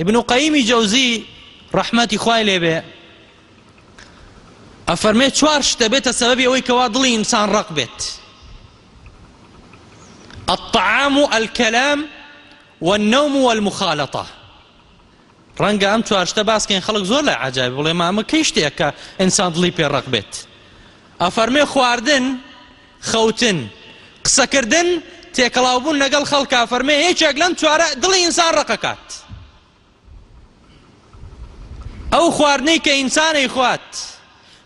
ابن قەیمی جەوزی ڕەحمەتی خوای لێبێ ئەفەرمێ چوار شتە بێتە سەبەبی ئەوەی کەوا دڵی ئینسان ڕق بێت الطعام الكلام والنوم والمخالطة ڕەنگە ئەم چوار شتە باسکەین خەڵک زۆر لە عجاابی بڵێ مامە کەی شتێک کە ئینسان دڵی پێڕق بێت ئەفەرمێ خواردن خەوتن، قسەکردن، تێکەڵاوبوون لەگەڵ خەڵکا فەرمێ یەکێک لەم چوارە دڵی ئینسان ڕەق ئەکات. ئەو خواردنەی کە ئینسان ئەیخوات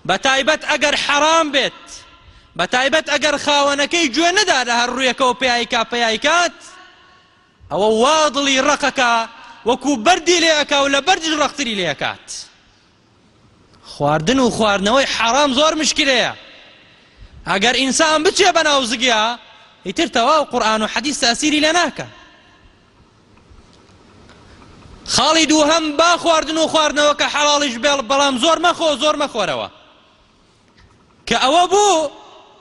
بەتایبەت ئەگەر حەرام بێت، بەتایبەت ئەگەر خاوەنەکەی گوێ نەدا لە هەر ڕوویەکەوە پیایکا پیایکات، ئەوە وا دڵی ڕەقەکا وەکو بەردی لێ ئەکا و لە بەردیش ڕەقتری لێ ئەکات. خواردن و خواردنەوەی حەرام زۆر مشکلەیە ئەگەر ئینسان بچێ بە ناوزگیا ئیتر تەواو قورآن و حەدیث تەسیری لە ناکە خاڵی دووهەم با خواردن و خواردنەوە کە حەڵاڵیش بێڵ بەڵام زۆر مەخۆ زۆر مەخۆرەوە کە ئەوە بوو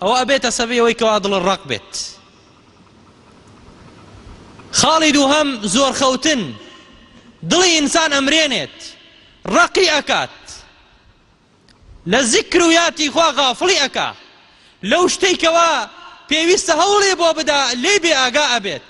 ئەوە ئەبێتە سەبی ئەوەی کەوا دڵ ڕق بێت خاڵی دووهەم زۆر خەوتن دڵی ئینسان ئەمرێنێت ڕقی ئەکات لە زیکر و یاتی خوا غافڵی ئەکا لەو شتێکەوە پێویستە هەوڵێ بۆ بدا لێ بێ ئاگا ئەبێت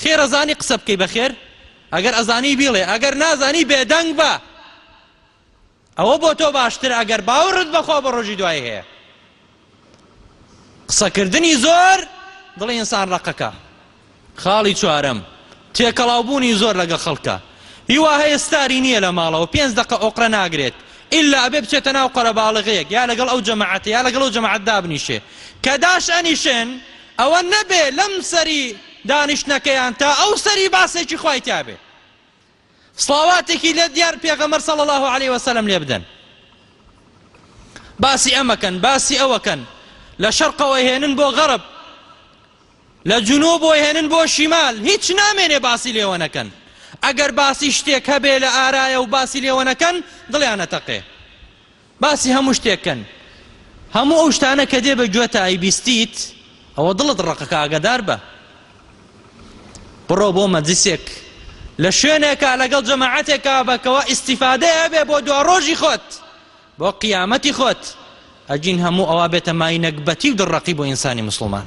خێر ئەزانی قسە بکەی بەخێر ئەگەر ئەزانی بیڵێ ئەگەر نازانی بێدەنگ بە ئەوە بۆ تۆ باشتر ئەگەر باوڕت بەخوا بە ڕۆژی دوای هەیە قسەکردنی زۆر دڵی ئینسان ڕقەکە خاڵی چوارم تێکەڵاوبوونی زۆر لەگە خەڵکە هیوا هەیە ستاری نییە لە ماڵەوە پێنج دقە ئۆقرە ناگرێت ئللا ئەبێ بچێتە ناو قەرەباڵغەیەک یا لەگەڵ ئەو جەماعەتە یا لەگەڵ ئەو جەماعەت دابنیشێ کە داش ئەنیشێن ئەوە نەبێ لەم سەری دانیشتنەکەیان تا ئەو سەری باسێکی خوای تیابێ سڵاواتێکی لە دیار پێغەمەر سەڵ الله عليه وسلم لێ بدەن باسی ئەمەکەن باسی ئەوەکەن لە شەرقەوە هێنن بۆ غەرب لە جنوب بۆ هێنن بۆ شیمال هیچ نامێنێ باسی لێوەنەکەن ئەگەر باسی شتێک هەبێ لە ئارایە و باسی لێوەنەکەن دڵیانەتەقێ باسی هەموو شتێک کەن هەموو ئەو شتانە کە دێ بە گوێتا ئەیبیستیت ئەوە دڵت ڕقەکە ئاگادار بە بڕۆ بۆ مەجلسێک لە شوێنێکا لەگەڵ جەماعەتێکا بەکەوە ئیسیفادە هەبێ بۆ دو ڕۆژی خۆت بۆ قیامەتی خۆت ئەگین هەموو ئەوە بێتە مای نەگبەتی و دڕەقی بۆ ئینسانی مسلمان